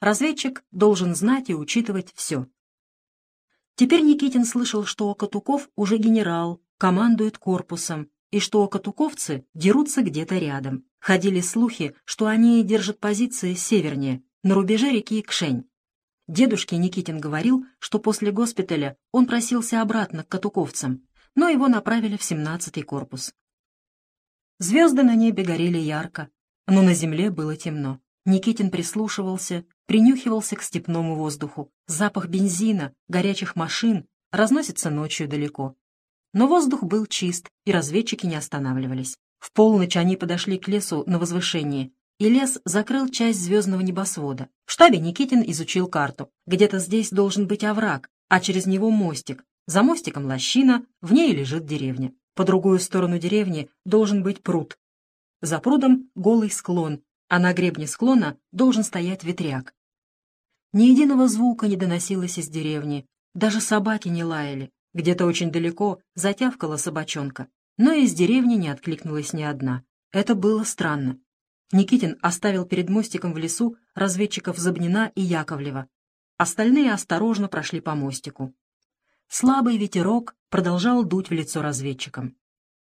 разведчик должен знать и учитывать все. Теперь Никитин слышал, что Катуков уже генерал, командует корпусом, и что катуковцы дерутся где-то рядом. Ходили слухи, что они держат позиции севернее, на рубеже реки Кшень. Дедушке Никитин говорил, что после госпиталя он просился обратно к катуковцам, но его направили в 17-й корпус. Звезды на небе горели ярко, но на земле было темно. Никитин прислушивался, принюхивался к степному воздуху. Запах бензина, горячих машин разносится ночью далеко. Но воздух был чист, и разведчики не останавливались. В полночь они подошли к лесу на возвышении, и лес закрыл часть звездного небосвода. В штабе Никитин изучил карту. Где-то здесь должен быть овраг, а через него мостик. За мостиком лощина, в ней лежит деревня. По другую сторону деревни должен быть пруд. За прудом голый склон, а на гребне склона должен стоять ветряк. Ни единого звука не доносилось из деревни, даже собаки не лаяли. Где-то очень далеко затявкала собачонка, но из деревни не откликнулась ни одна. Это было странно. Никитин оставил перед мостиком в лесу разведчиков Забнина и Яковлева. Остальные осторожно прошли по мостику. Слабый ветерок продолжал дуть в лицо разведчикам.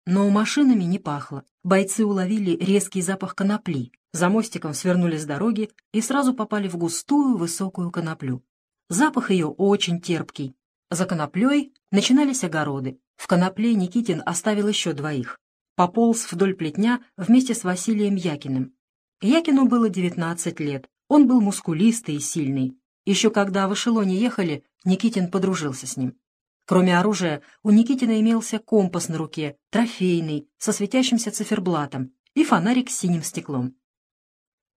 Но машинами не пахло. Бойцы уловили резкий запах конопли. За мостиком свернули с дороги и сразу попали в густую высокую коноплю. Запах ее очень терпкий, за коноплей начинались огороды. В конопле Никитин оставил еще двоих. Пополз вдоль плетня вместе с Василием Якиным. Якину было 19 лет. Он был мускулистый и сильный. Еще когда в эшелоне ехали, Никитин подружился с ним. Кроме оружия, у Никитина имелся компас на руке, трофейный, со светящимся циферблатом, и фонарик с синим стеклом.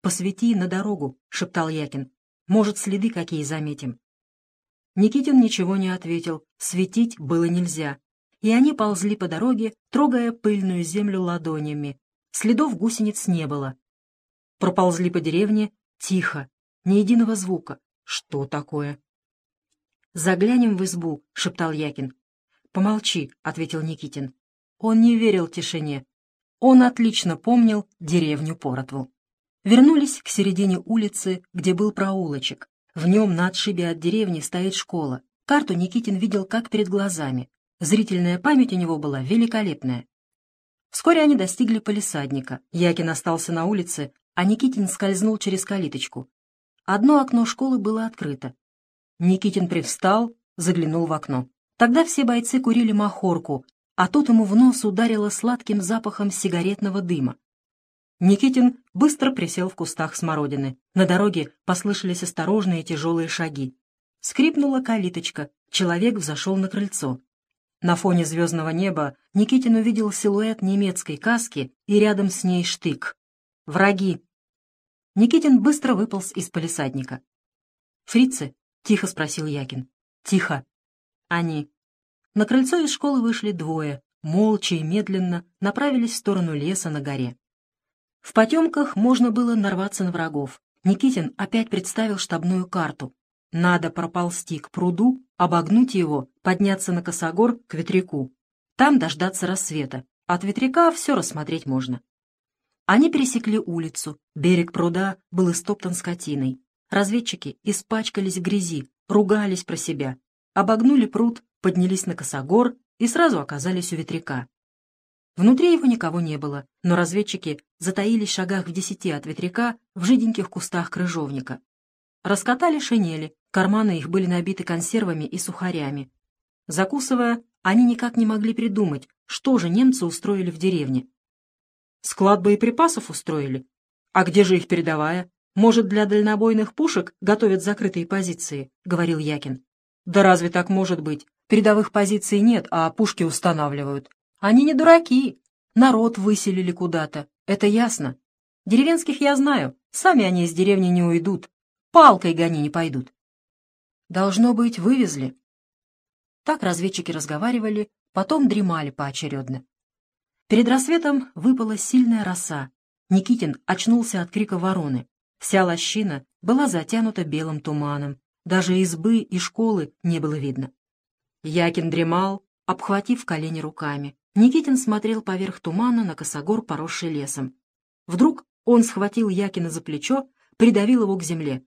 «Посвети на дорогу», — шептал Якин. «Может, следы какие заметим». Никитин ничего не ответил, светить было нельзя. И они ползли по дороге, трогая пыльную землю ладонями. Следов гусениц не было. Проползли по деревне тихо, ни единого звука. Что такое? «Заглянем в избу», — шептал Якин. «Помолчи», — ответил Никитин. Он не верил тишине. Он отлично помнил деревню Поротву. Вернулись к середине улицы, где был проулочек. В нем на отшибе от деревни стоит школа. Карту Никитин видел как перед глазами. Зрительная память у него была великолепная. Вскоре они достигли полисадника. Якин остался на улице, а Никитин скользнул через калиточку. Одно окно школы было открыто. Никитин привстал, заглянул в окно. Тогда все бойцы курили махорку, а тут ему в нос ударило сладким запахом сигаретного дыма. Никитин быстро присел в кустах смородины. На дороге послышались осторожные тяжелые шаги. Скрипнула калиточка, человек взошел на крыльцо. На фоне звездного неба Никитин увидел силуэт немецкой каски и рядом с ней штык. «Враги!» Никитин быстро выполз из полисадника. «Фрицы?» — тихо спросил Якин. «Тихо». «Они». На крыльцо из школы вышли двое, молча и медленно направились в сторону леса на горе. В потемках можно было нарваться на врагов. Никитин опять представил штабную карту. Надо проползти к пруду, обогнуть его, подняться на косогор к ветряку. Там дождаться рассвета. От ветряка все рассмотреть можно. Они пересекли улицу. Берег пруда был истоптан скотиной. Разведчики испачкались в грязи, ругались про себя. Обогнули пруд, поднялись на косогор и сразу оказались у ветряка. Внутри его никого не было, но разведчики затаились в шагах в десяти от ветряка в жиденьких кустах крыжовника. Раскатали шинели, карманы их были набиты консервами и сухарями. Закусывая, они никак не могли придумать, что же немцы устроили в деревне. Склад боеприпасов устроили? А где же их передовая? Может, для дальнобойных пушек готовят закрытые позиции, — говорил Якин. Да разве так может быть? Передовых позиций нет, а пушки устанавливают. Они не дураки. Народ выселили куда-то, это ясно. Деревенских я знаю, сами они из деревни не уйдут. Палкой гони не пойдут. Должно быть, вывезли. Так разведчики разговаривали, потом дремали поочередно. Перед рассветом выпала сильная роса. Никитин очнулся от крика вороны. Вся лощина была затянута белым туманом. Даже избы и школы не было видно. Якин дремал, обхватив колени руками. Никитин смотрел поверх тумана на косогор, поросший лесом. Вдруг он схватил Якина за плечо, придавил его к земле.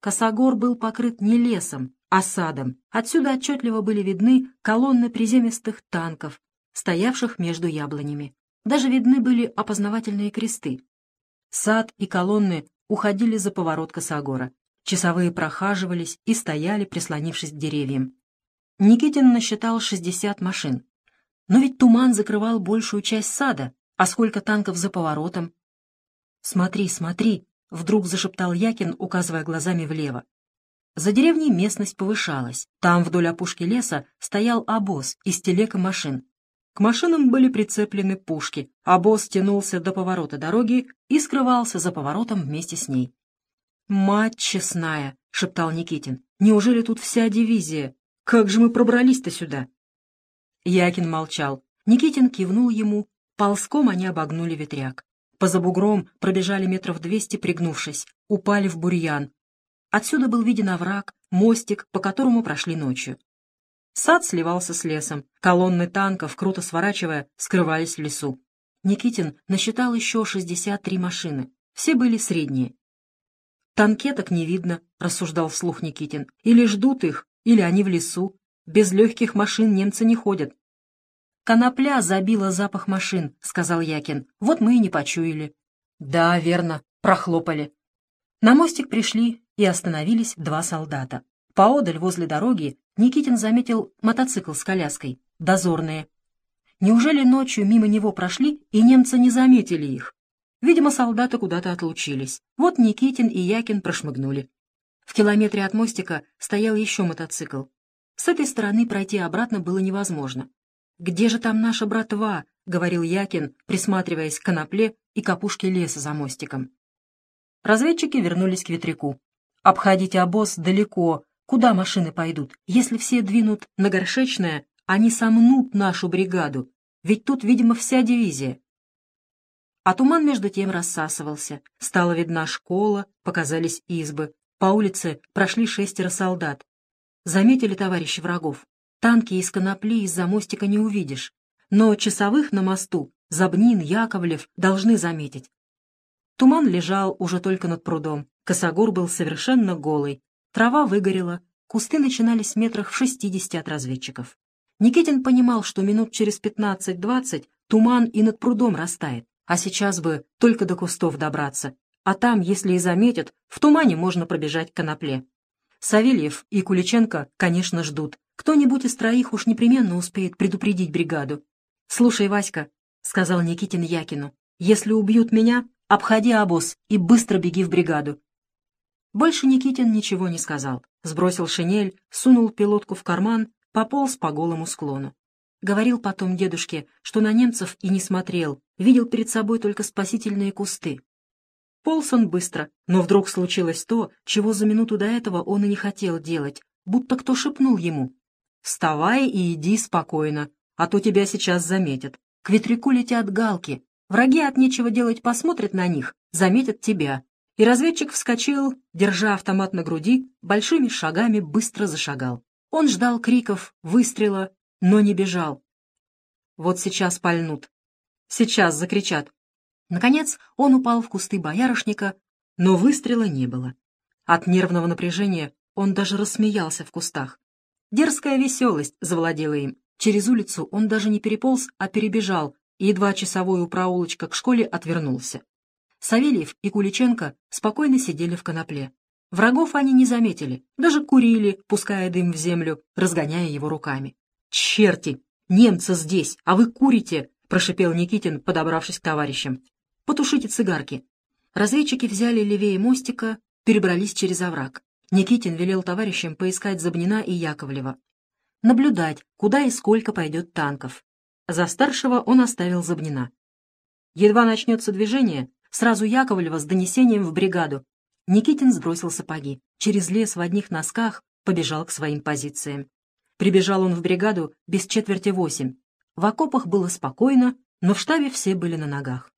Косогор был покрыт не лесом, а садом. Отсюда отчетливо были видны колонны приземистых танков, стоявших между яблонями. Даже видны были опознавательные кресты. Сад и колонны уходили за поворот Косогора. Часовые прохаживались и стояли, прислонившись к деревьям. Никитин насчитал 60 машин. Но ведь туман закрывал большую часть сада, а сколько танков за поворотом? «Смотри, смотри!» — вдруг зашептал Якин, указывая глазами влево. За деревней местность повышалась. Там вдоль опушки леса стоял обоз из телег машин. К машинам были прицеплены пушки. Обоз тянулся до поворота дороги и скрывался за поворотом вместе с ней. «Мать честная!» — шептал Никитин. «Неужели тут вся дивизия? Как же мы пробрались-то сюда?» Якин молчал. Никитин кивнул ему. Ползком они обогнули ветряк. По забугром пробежали метров двести, пригнувшись. Упали в бурьян. Отсюда был виден овраг, мостик, по которому прошли ночью. Сад сливался с лесом. Колонны танков, круто сворачивая, скрывались в лесу. Никитин насчитал еще 63 машины. Все были средние. «Танкеток не видно», — рассуждал вслух Никитин. «Или ждут их, или они в лесу. Без легких машин немцы не ходят». «Конопля забила запах машин», — сказал Якин. «Вот мы и не почуяли». «Да, верно, прохлопали». На мостик пришли и остановились два солдата. Поодаль, возле дороги, Никитин заметил мотоцикл с коляской. Дозорные. Неужели ночью мимо него прошли, и немцы не заметили их? Видимо, солдаты куда-то отлучились. Вот Никитин и Якин прошмыгнули. В километре от мостика стоял еще мотоцикл. С этой стороны пройти обратно было невозможно. «Где же там наша братва?» — говорил Якин, присматриваясь к конопле и капушке леса за мостиком. Разведчики вернулись к ветряку. «Обходить обоз далеко. Куда машины пойдут? Если все двинут на горшечное, они сомнут нашу бригаду. Ведь тут, видимо, вся дивизия. А туман между тем рассасывался. Стала видна школа, показались избы. По улице прошли шестеро солдат. Заметили товарищи врагов. Танки из конопли из-за мостика не увидишь. Но часовых на мосту Забнин, Яковлев должны заметить. Туман лежал уже только над прудом. Косогор был совершенно голый. Трава выгорела, кусты начинались метрах в шестидесяти от разведчиков. Никитин понимал, что минут через пятнадцать-двадцать туман и над прудом растает. А сейчас бы только до кустов добраться. А там, если и заметят, в тумане можно пробежать к конопле. Савельев и Куличенко, конечно, ждут. Кто-нибудь из троих уж непременно успеет предупредить бригаду. «Слушай, Васька», — сказал Никитин Якину, — «если убьют меня, обходи обоз и быстро беги в бригаду». Больше Никитин ничего не сказал. Сбросил шинель, сунул пилотку в карман, пополз по голому склону. Говорил потом дедушке, что на немцев и не смотрел, видел перед собой только спасительные кусты. Полз он быстро, но вдруг случилось то, чего за минуту до этого он и не хотел делать, будто кто шепнул ему. «Вставай и иди спокойно, а то тебя сейчас заметят. К ветряку летят галки. Враги от нечего делать посмотрят на них, заметят тебя». И разведчик вскочил, держа автомат на груди, большими шагами быстро зашагал. Он ждал криков, выстрела, но не бежал. Вот сейчас пальнут. Сейчас закричат. Наконец он упал в кусты боярышника, но выстрела не было. От нервного напряжения он даже рассмеялся в кустах. Дерзкая веселость завладела им. Через улицу он даже не переполз, а перебежал, и едва часовой у проулочка к школе отвернулся. Савельев и Куличенко спокойно сидели в конопле. Врагов они не заметили, даже курили, пуская дым в землю, разгоняя его руками. «Черти! Немцы здесь, а вы курите!» — прошипел Никитин, подобравшись к товарищам. «Потушите цигарки». Разведчики взяли левее мостика, перебрались через овраг. Никитин велел товарищам поискать Забнина и Яковлева. Наблюдать, куда и сколько пойдет танков. За старшего он оставил Забнина. Едва начнется движение, сразу Яковлева с донесением в бригаду. Никитин сбросил сапоги. Через лес в одних носках побежал к своим позициям. Прибежал он в бригаду без четверти восемь. В окопах было спокойно, но в штабе все были на ногах.